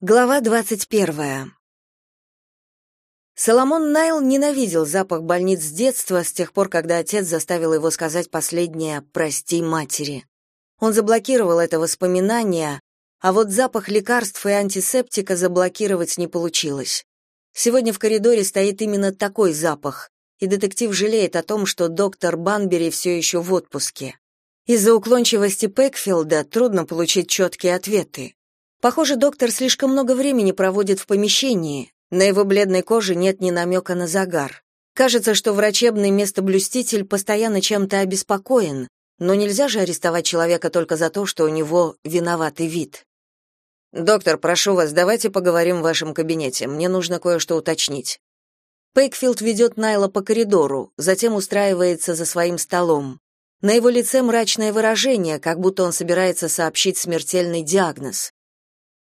Глава двадцать первая. Соломон Найл ненавидел запах больниц с детства, с тех пор, когда отец заставил его сказать последнее «прости матери». Он заблокировал это воспоминание, а вот запах лекарств и антисептика заблокировать не получилось. Сегодня в коридоре стоит именно такой запах, и детектив жалеет о том, что доктор Банбери все еще в отпуске. Из-за уклончивости Пекфилда трудно получить четкие ответы. Похоже, доктор слишком много времени проводит в помещении. На его бледной коже нет ни намека на загар. Кажется, что врачебный местоблюститель постоянно чем-то обеспокоен, но нельзя же арестовать человека только за то, что у него виноватый вид. Доктор, прошу вас, давайте поговорим в вашем кабинете. Мне нужно кое-что уточнить. Пейкфилд ведет Найла по коридору, затем устраивается за своим столом. На его лице мрачное выражение, как будто он собирается сообщить смертельный диагноз.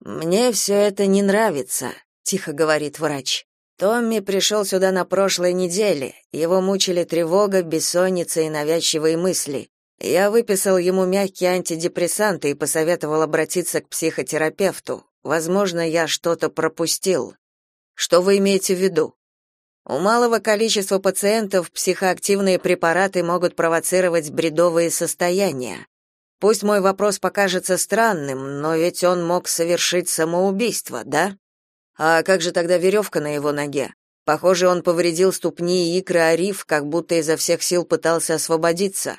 Мне все это не нравится, тихо говорит врач. Томми пришел сюда на прошлой неделе. Его мучили тревога, бессонница и навязчивые мысли. Я выписал ему мягкие антидепрессанты и посоветовал обратиться к психотерапевту. Возможно, я что-то пропустил. Что вы имеете в виду? У малого количества пациентов психоактивные препараты могут провоцировать бредовые состояния. Пусть мой вопрос покажется странным, но ведь он мог совершить самоубийство, да? А как же тогда веревка на его ноге? Похоже, он повредил ступни и икры Ариф, как будто изо всех сил пытался освободиться.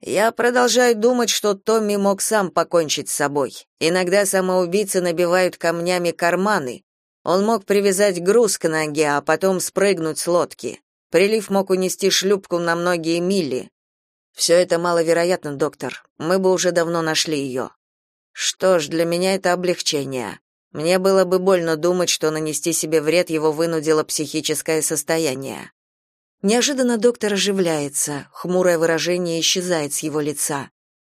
Я продолжаю думать, что Томми мог сам покончить с собой. Иногда самоубийцы набивают камнями карманы. Он мог привязать груз к ноге, а потом спрыгнуть с лодки. Прилив мог унести шлюпку на многие мили. «Все это маловероятно, доктор. Мы бы уже давно нашли ее». Что ж, для меня это облегчение. Мне было бы больно думать, что нанести себе вред его вынудило психическое состояние. Неожиданно доктор оживляется, хмурое выражение исчезает с его лица.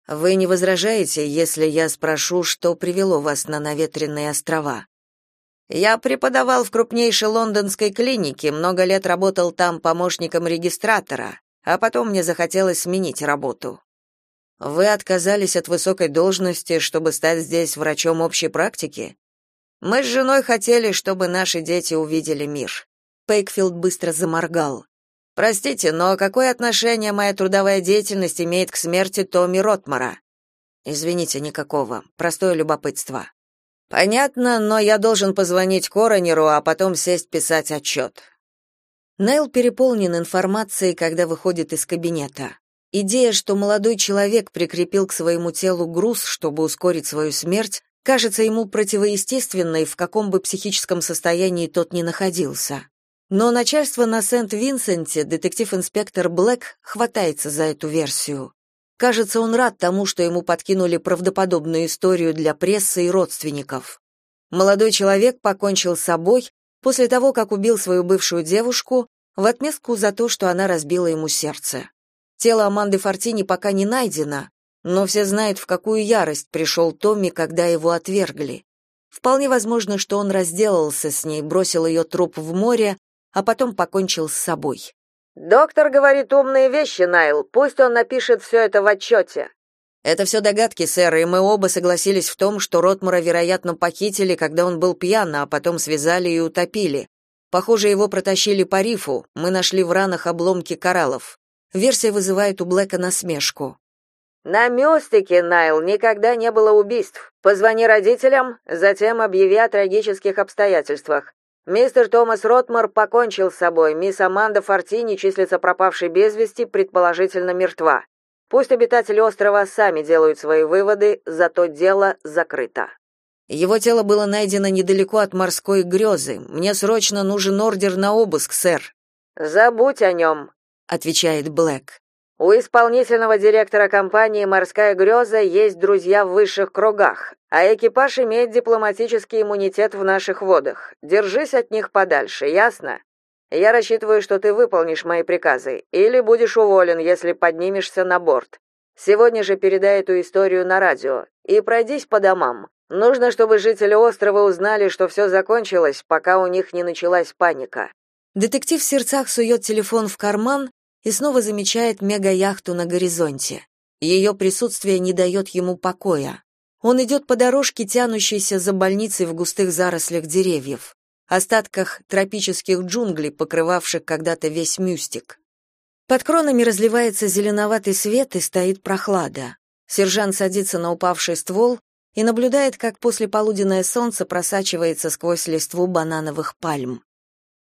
Вы не возражаете, если я спрошу, что привело вас на наветренные острова? Я преподавал в крупнейшей лондонской клинике, много лет работал там помощником регистратора а потом мне захотелось сменить работу. Вы отказались от высокой должности, чтобы стать здесь врачом общей практики? Мы с женой хотели, чтобы наши дети увидели мир. Пейкфилд быстро заморгал. Простите, но какое отношение моя трудовая деятельность имеет к смерти Томми Ротмара? Извините, никакого. Простое любопытство. Понятно, но я должен позвонить коронеру, а потом сесть писать отчет. Нейл переполнен информацией, когда выходит из кабинета. Идея, что молодой человек прикрепил к своему телу груз, чтобы ускорить свою смерть, кажется ему противоестественной, в каком бы психическом состоянии тот ни находился. Но начальство на Сент-Винсенте, детектив-инспектор Блэк, хватается за эту версию. Кажется, он рад тому, что ему подкинули правдоподобную историю для прессы и родственников. Молодой человек покончил с собой, после того, как убил свою бывшую девушку в отместку за то, что она разбила ему сердце. Тело Аманды Фортини пока не найдено, но все знают, в какую ярость пришел Томми, когда его отвергли. Вполне возможно, что он разделался с ней, бросил ее труп в море, а потом покончил с собой. «Доктор говорит умные вещи, Найл. Пусть он напишет все это в отчете». Это все догадки, сэр, и мы оба согласились в том, что Ротмура, вероятно, похитили, когда он был пьян, а потом связали и утопили. Похоже, его протащили по рифу. Мы нашли в ранах обломки кораллов. Версия вызывает у Блэка насмешку. На мюстике, Найл, никогда не было убийств. Позвони родителям, затем объяви о трагических обстоятельствах. Мистер Томас Ротмар покончил с собой. Мисс Аманда Фортини числится пропавшей без вести, предположительно мертва. Пусть обитатели острова сами делают свои выводы, зато дело закрыто. Его тело было найдено недалеко от морской грезы. Мне срочно нужен ордер на обыск, сэр. Забудь о нем», — отвечает Блэк. У исполнительного директора компании Морская греза есть друзья в высших кругах, а экипаж имеет дипломатический иммунитет в наших водах. Держись от них подальше, ясно? Я рассчитываю, что ты выполнишь мои приказы, или будешь уволен, если поднимешься на борт. Сегодня же передай эту историю на радио и пройдись по домам. Нужно, чтобы жители острова узнали, что все закончилось, пока у них не началась паника. Детектив в сердцах сует телефон в карман и снова замечает мега-яхту на горизонте. Ее присутствие не дает ему покоя. Он идет по дорожке, тянущейся за больницей в густых зарослях деревьев, остатках тропических джунглей, покрывавших когда-то весь мюстик. Под кронами разливается зеленоватый свет и стоит прохлада. Сержант садится на упавший ствол и наблюдает, как послеполуденное солнце просачивается сквозь листву банановых пальм.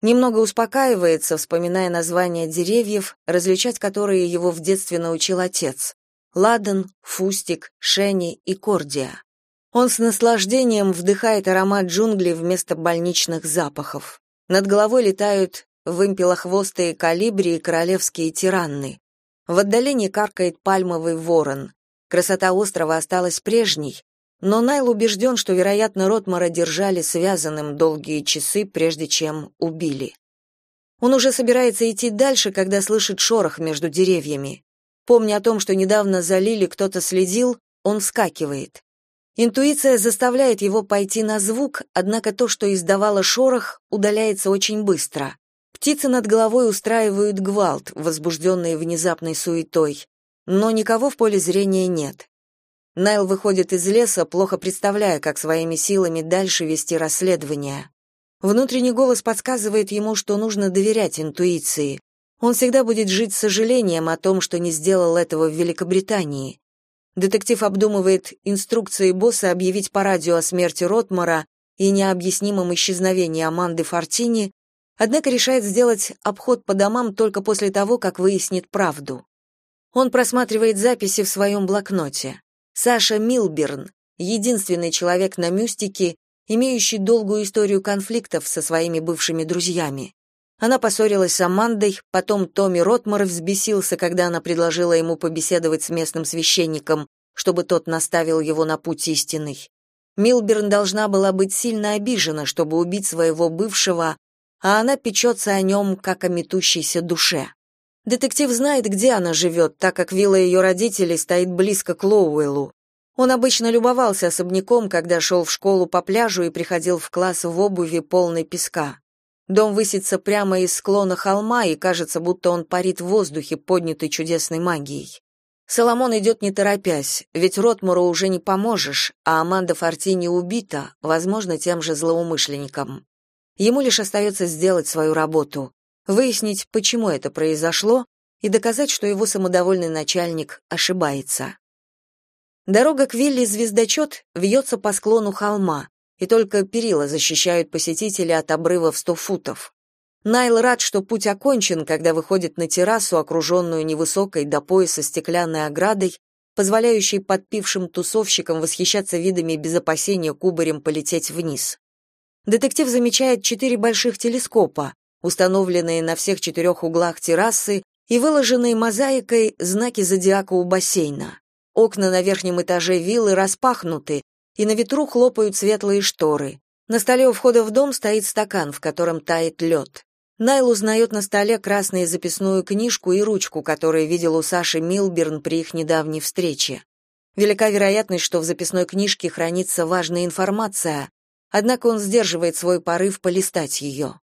Немного успокаивается, вспоминая названия деревьев, различать которые его в детстве научил отец. Ладан, Фустик, Шени и Кордия. Он с наслаждением вдыхает аромат джунглей вместо больничных запахов. Над головой летают вымпелохвостые калибри и королевские тиранны. В отдалении каркает пальмовый ворон. Красота острова осталась прежней, но Найл убежден, что, вероятно, Ротмара держали связанным долгие часы, прежде чем убили. Он уже собирается идти дальше, когда слышит шорох между деревьями. Помня о том, что недавно за Лили кто-то следил, он вскакивает. Интуиция заставляет его пойти на звук, однако то, что издавало шорох, удаляется очень быстро. Птицы над головой устраивают гвалт, возбужденные внезапной суетой, но никого в поле зрения нет. Найл выходит из леса, плохо представляя, как своими силами дальше вести расследование. Внутренний голос подсказывает ему, что нужно доверять интуиции. Он всегда будет жить с сожалением о том, что не сделал этого в Великобритании. Детектив обдумывает инструкции босса объявить по радио о смерти Ротмара и необъяснимом исчезновении Аманды Фортини, однако решает сделать обход по домам только после того, как выяснит правду. Он просматривает записи в своем блокноте. Саша Милберн, единственный человек на Мюстике, имеющий долгую историю конфликтов со своими бывшими друзьями. Она поссорилась с Амандой, потом Томми Ротмар взбесился, когда она предложила ему побеседовать с местным священником, чтобы тот наставил его на путь истинный. Милберн должна была быть сильно обижена, чтобы убить своего бывшего, а она печется о нем, как о метущейся душе. Детектив знает, где она живет, так как вилла ее родителей стоит близко к Лоуэллу. Он обычно любовался особняком, когда шел в школу по пляжу и приходил в класс в обуви полной песка. Дом высится прямо из склона холма, и кажется, будто он парит в воздухе, поднятый чудесной магией. Соломон идет не торопясь, ведь Ротмуру уже не поможешь, а Аманда Фортини убита, возможно, тем же злоумышленником. Ему лишь остается сделать свою работу выяснить, почему это произошло, и доказать, что его самодовольный начальник ошибается. Дорога к вилле «Звездочет» вьется по склону холма, и только перила защищают посетителя от обрыва в сто футов. Найл рад, что путь окончен, когда выходит на террасу, окруженную невысокой до пояса стеклянной оградой, позволяющей подпившим тусовщикам восхищаться видами без опасения кубарем полететь вниз. Детектив замечает четыре больших телескопа, установленные на всех четырех углах террасы и выложенные мозаикой знаки зодиака у бассейна. Окна на верхнем этаже виллы распахнуты, и на ветру хлопают светлые шторы. На столе у входа в дом стоит стакан, в котором тает лед. Найл узнает на столе красную записную книжку и ручку, которую видел у Саши Милберн при их недавней встрече. Велика вероятность, что в записной книжке хранится важная информация, однако он сдерживает свой порыв полистать ее.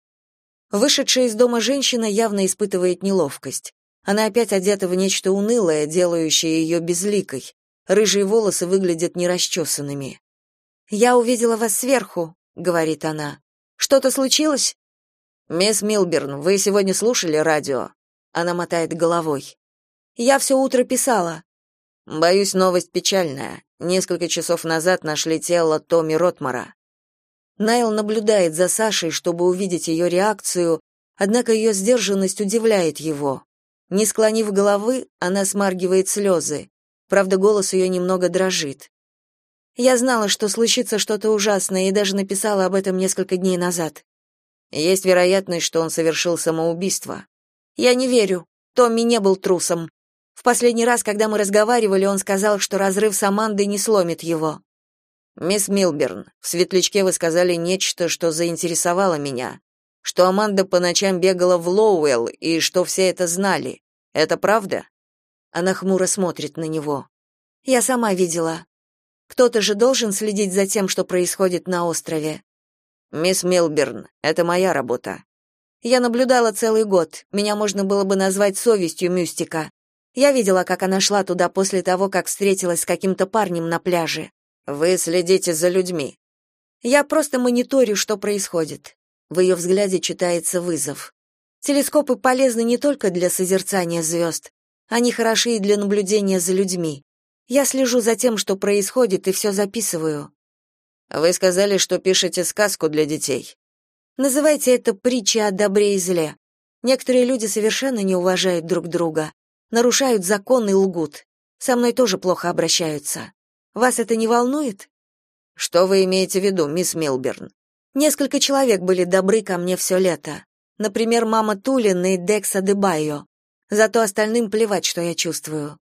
Вышедшая из дома женщина явно испытывает неловкость. Она опять одета в нечто унылое, делающее ее безликой. Рыжие волосы выглядят нерасчесанными. «Я увидела вас сверху», — говорит она. «Что-то случилось?» «Мисс Милберн, вы сегодня слушали радио?» Она мотает головой. «Я все утро писала». «Боюсь, новость печальная. Несколько часов назад нашли тело Томми Ротмара. Найл наблюдает за Сашей, чтобы увидеть ее реакцию, однако ее сдержанность удивляет его. Не склонив головы, она смаргивает слезы. Правда, голос ее немного дрожит. Я знала, что случится что-то ужасное, и даже написала об этом несколько дней назад. Есть вероятность, что он совершил самоубийство. Я не верю. Томми не был трусом. В последний раз, когда мы разговаривали, он сказал, что разрыв с Амандой не сломит его. Мисс Милберн, в светлячке вы сказали нечто, что заинтересовало меня, что Аманда по ночам бегала в Лоуэлл и что все это знали. Это правда? Она хмуро смотрит на него. Я сама видела. Кто-то же должен следить за тем, что происходит на острове. Мисс Милберн, это моя работа. Я наблюдала целый год. Меня можно было бы назвать совестью Мюстика. Я видела, как она шла туда после того, как встретилась с каким-то парнем на пляже. Вы следите за людьми. Я просто мониторю, что происходит. В ее взгляде читается вызов. Телескопы полезны не только для созерцания звезд. Они хороши и для наблюдения за людьми. Я слежу за тем, что происходит, и все записываю. Вы сказали, что пишете сказку для детей. Называйте это притчей о добре и зле. Некоторые люди совершенно не уважают друг друга, нарушают закон и лгут. Со мной тоже плохо обращаются. Вас это не волнует? Что вы имеете в виду, мисс Милберн? Несколько человек были добры ко мне все лето. Например, мама Тулин и Декса Дебайо. Зато остальным плевать, что я чувствую.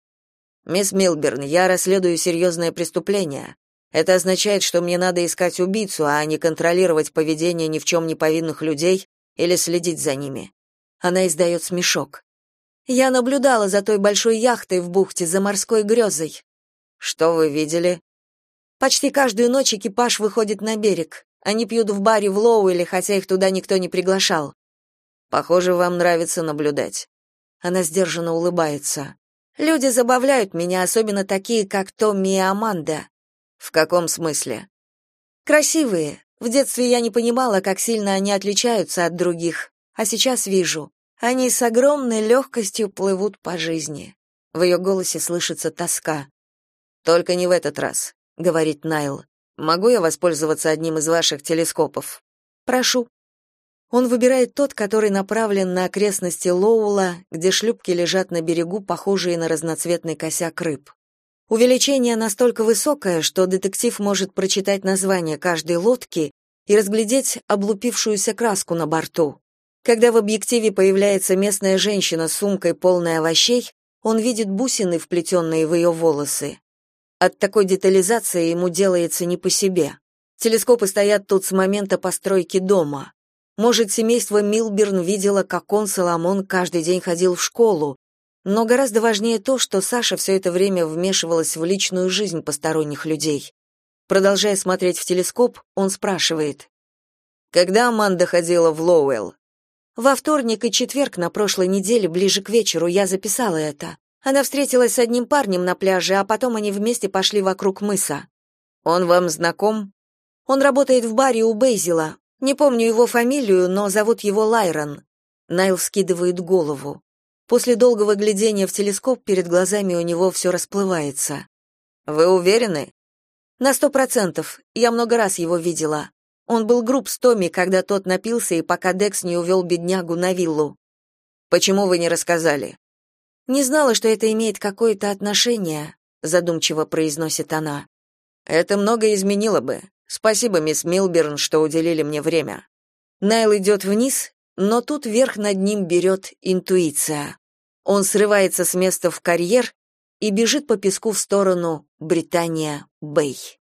Мисс Милберн, я расследую серьезное преступление. Это означает, что мне надо искать убийцу, а не контролировать поведение ни в чем не повинных людей или следить за ними. Она издает смешок. Я наблюдала за той большой яхтой в бухте за морской грезой. Что вы видели? Почти каждую ночь экипаж выходит на берег. Они пьют в баре в Лоуэле, хотя их туда никто не приглашал. Похоже, вам нравится наблюдать. Она сдержанно улыбается. Люди забавляют меня, особенно такие, как Томми и Аманда. В каком смысле? Красивые. В детстве я не понимала, как сильно они отличаются от других, а сейчас вижу. Они с огромной легкостью плывут по жизни. В ее голосе слышится тоска. Только не в этот раз, говорит Найл. Могу я воспользоваться одним из ваших телескопов? Прошу. Он выбирает тот, который направлен на окрестности Лоула, где шлюпки лежат на берегу, похожие на разноцветный косяк рыб. Увеличение настолько высокое, что детектив может прочитать название каждой лодки и разглядеть облупившуюся краску на борту. Когда в объективе появляется местная женщина с сумкой полной овощей, он видит бусины, вплетенные в ее волосы. От такой детализации ему делается не по себе. Телескопы стоят тут с момента постройки дома. Может, семейство Милберн видело, как он, Соломон, каждый день ходил в школу, но гораздо важнее то, что Саша все это время вмешивалась в личную жизнь посторонних людей. Продолжая смотреть в телескоп, он спрашивает. «Когда Аманда ходила в Лоуэлл?» «Во вторник и четверг на прошлой неделе, ближе к вечеру, я записала это. Она встретилась с одним парнем на пляже, а потом они вместе пошли вокруг мыса». «Он вам знаком?» «Он работает в баре у Бейзила. Не помню его фамилию, но зовут его Лайрон». Найл скидывает голову. После долгого глядения в телескоп перед глазами у него все расплывается. Вы уверены? На сто процентов. Я много раз его видела. Он был груб с Томми, когда тот напился и пока Декс не увел беднягу на виллу. Почему вы не рассказали? Не знала, что это имеет какое-то отношение, задумчиво произносит она. Это много изменило бы. Спасибо, мисс Милберн, что уделили мне время. Найл идет вниз, но тут верх над ним берет интуиция. Он срывается с места в карьер и бежит по песку в сторону Британия-Бэй.